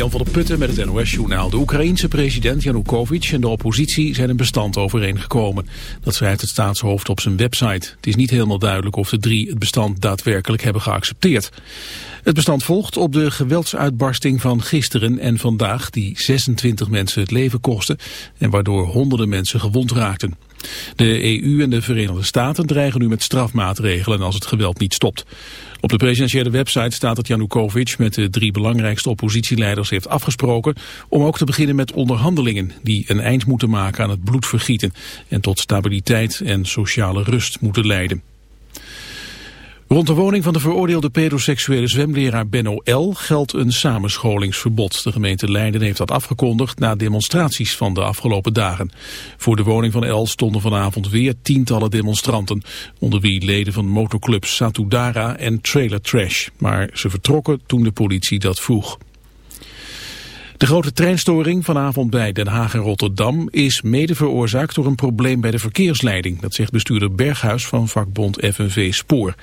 Jan van der Putten met het NOS-journaal. De Oekraïense president Janukovic en de oppositie zijn een bestand overeengekomen. Dat schrijft het staatshoofd op zijn website. Het is niet helemaal duidelijk of de drie het bestand daadwerkelijk hebben geaccepteerd. Het bestand volgt op de geweldsuitbarsting van gisteren en vandaag... die 26 mensen het leven kostte en waardoor honderden mensen gewond raakten. De EU en de Verenigde Staten dreigen nu met strafmaatregelen als het geweld niet stopt. Op de presidentiële website staat dat Janukovic met de drie belangrijkste oppositieleiders heeft afgesproken om ook te beginnen met onderhandelingen die een eind moeten maken aan het bloedvergieten en tot stabiliteit en sociale rust moeten leiden. Rond de woning van de veroordeelde pedoseksuele zwemleraar Benno L. geldt een samenscholingsverbod. De gemeente Leiden heeft dat afgekondigd na demonstraties van de afgelopen dagen. Voor de woning van L stonden vanavond weer tientallen demonstranten, onder wie leden van motoclubs Satudara en Trailer Trash. Maar ze vertrokken toen de politie dat vroeg. De grote treinstoring vanavond bij Den Haag en Rotterdam is mede veroorzaakt door een probleem bij de verkeersleiding. Dat zegt bestuurder Berghuis van vakbond FNV Spoor.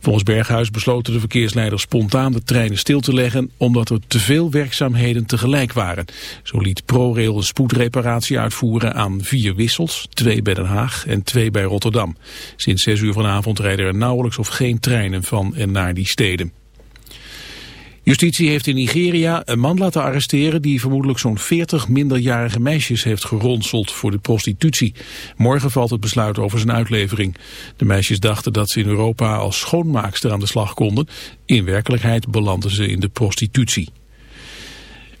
Volgens Berghuis besloten de verkeersleiders spontaan de treinen stil te leggen omdat er te veel werkzaamheden tegelijk waren. Zo liet ProRail een spoedreparatie uitvoeren aan vier wissels, twee bij Den Haag en twee bij Rotterdam. Sinds zes uur vanavond rijden er nauwelijks of geen treinen van en naar die steden. Justitie heeft in Nigeria een man laten arresteren die vermoedelijk zo'n 40 minderjarige meisjes heeft geronseld voor de prostitutie. Morgen valt het besluit over zijn uitlevering. De meisjes dachten dat ze in Europa als schoonmaakster aan de slag konden. In werkelijkheid belanden ze in de prostitutie.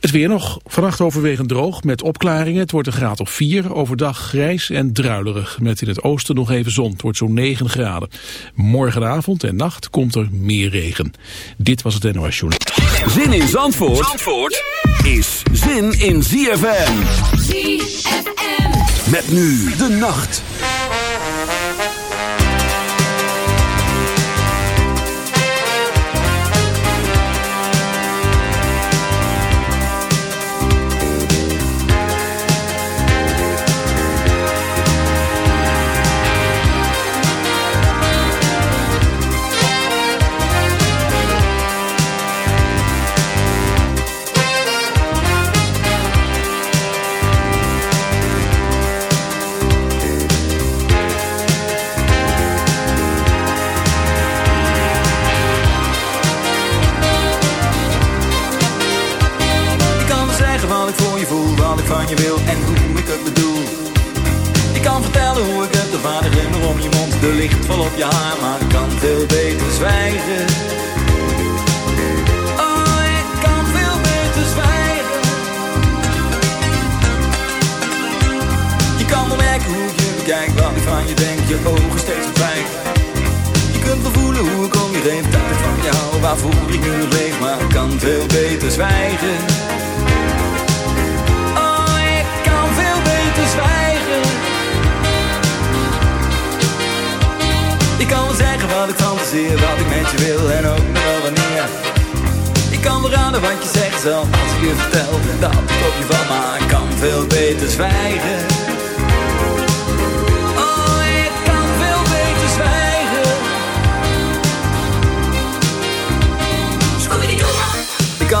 Het weer nog. Vannacht overwegend droog met opklaringen. Het wordt een graad of 4. Overdag grijs en druilerig. Met in het oosten nog even zon. Het wordt zo'n 9 graden. Morgenavond en nacht komt er meer regen. Dit was het NOS Journal. Zin in Zandvoort, Zandvoort is zin in ZFM. ZFM. Met nu de nacht.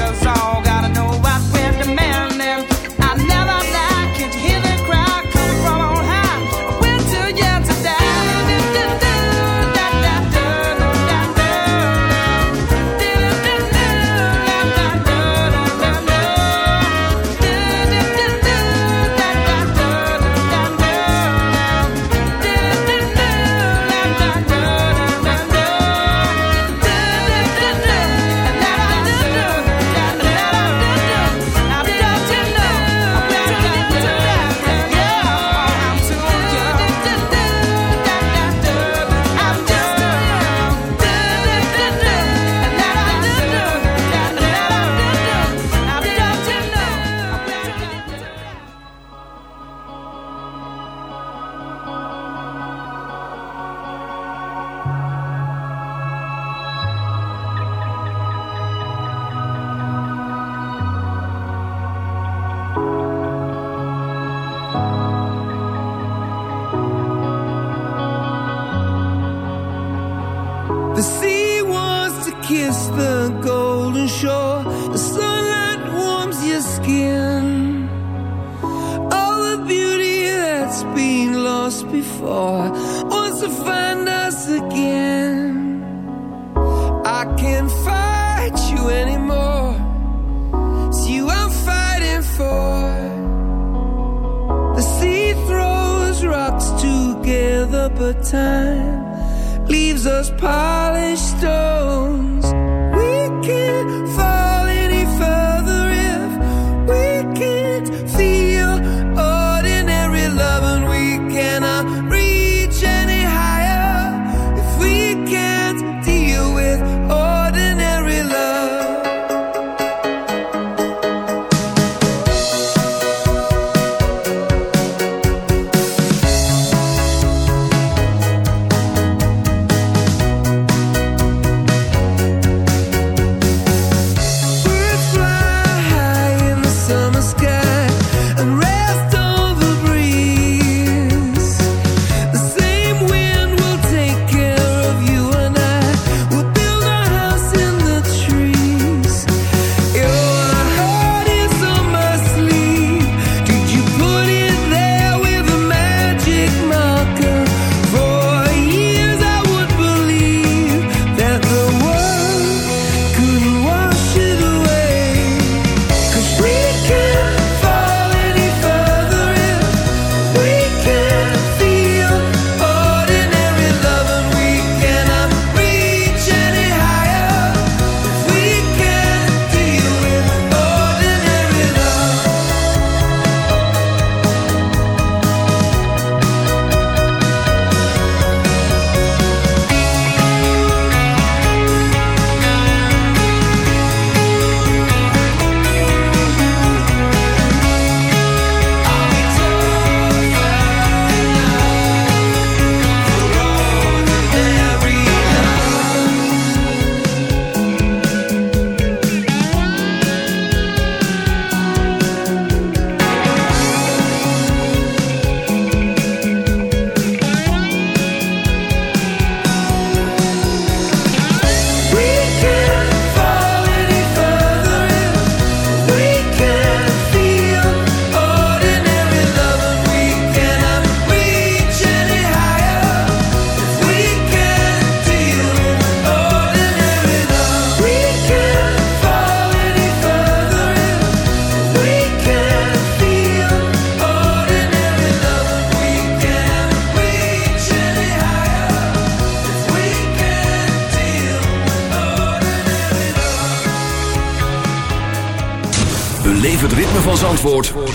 windows all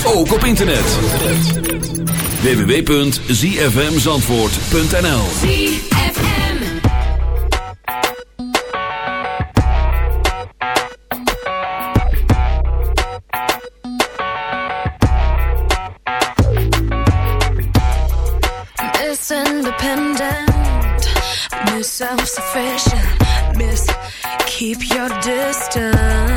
ook op internet. www.zfmzandvoort.nl Miss independent, miss self-sufficient, miss keep your distance.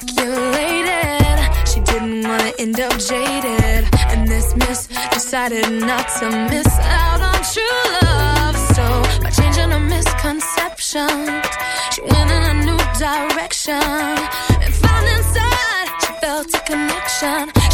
calculated. She didn't wanna end up jaded. And this miss decided not to miss out on true love. So by changing her misconception, she went in a new direction. And found inside, she felt a connection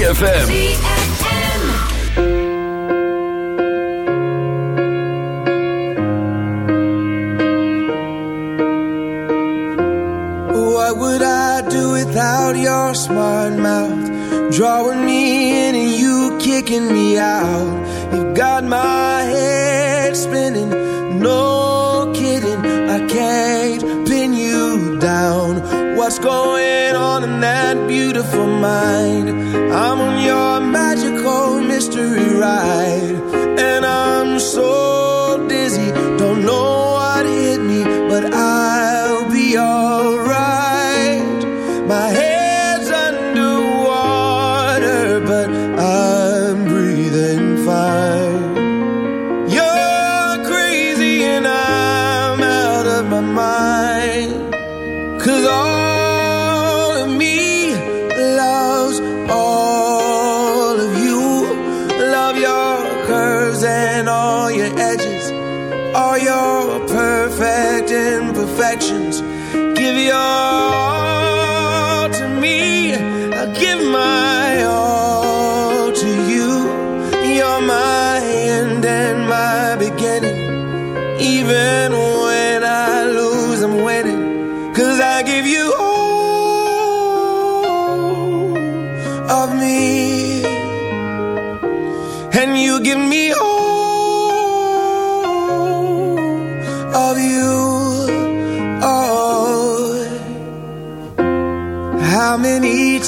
ZFM. What would I do without your smart mouth? Drawing me in and you kicking me out. You've got my head spinning. No kidding, I can't pin you down. What's going on in that beautiful mind? I'm on your magical mystery ride.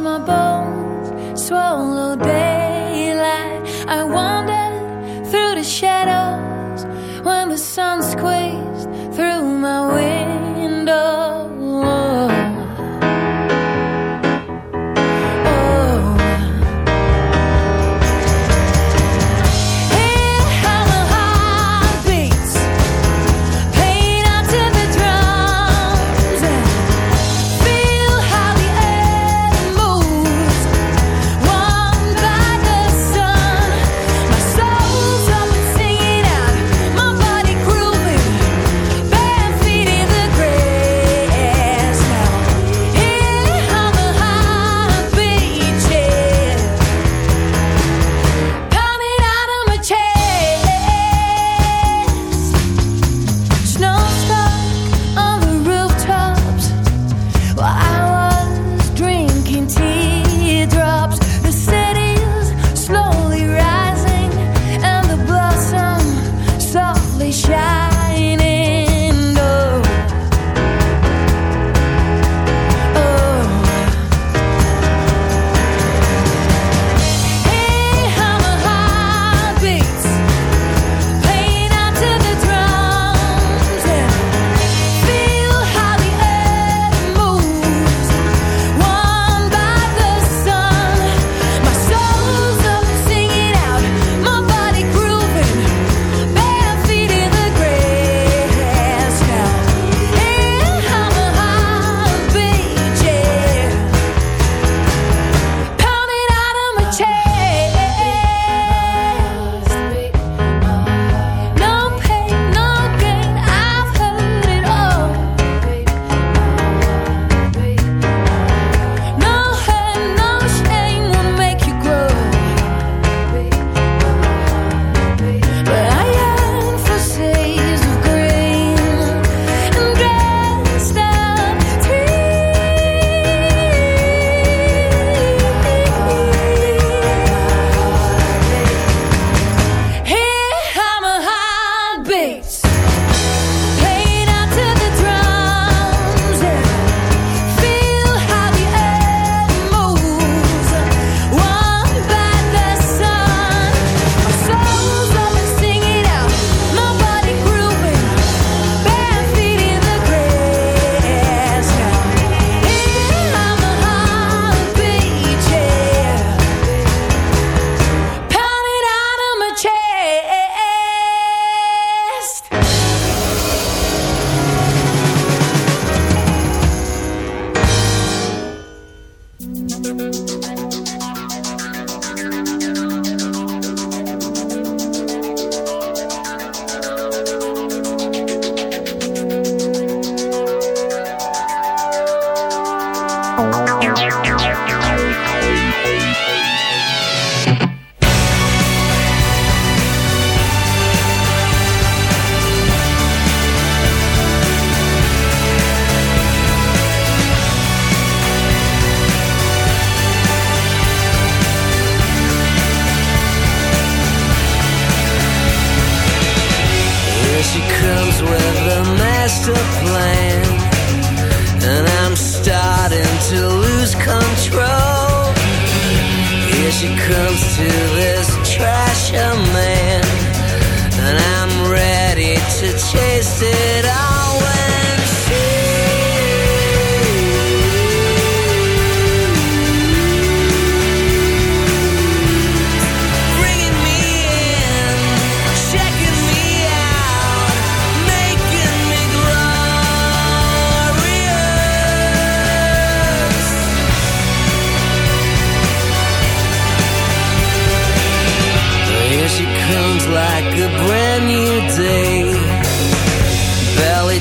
My bones, swallowed daylight. She comes to this trasher man, and I'm ready to chase it all. away.